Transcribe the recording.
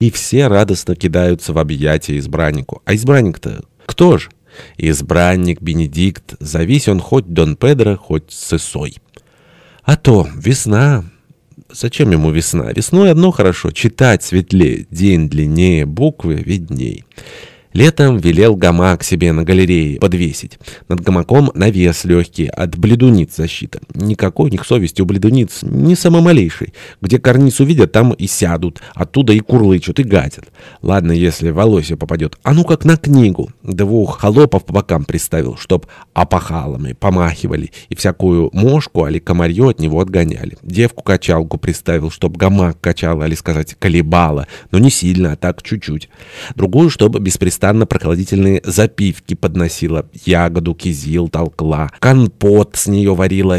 И все радостно кидаются в объятия избраннику. А избранник-то кто же? Избранник Бенедикт, завись он хоть Дон Педро, хоть Сысой. А то весна... Зачем ему весна? Весной одно хорошо — читать светлее, день длиннее, буквы видней. Летом велел гамак себе на галерее подвесить. Над гамаком навес легкий, от бледуниц защита. Никакой у них совести у бледуниц, ни самой малейшей. Где карниз увидят, там и сядут, оттуда и курлычут, и гадят. Ладно, если Волосье попадет, а ну как на книгу. Двух холопов по бокам приставил, чтоб опахалами помахивали, и всякую мошку, али комарью от него отгоняли. Девку-качалку приставил, чтоб гамак качала, али сказать, колебала, но не сильно, а так чуть-чуть. Другую, чтобы беспрестанно прохладительные запивки подносила, ягоду, кизил толкла, компот с нее варила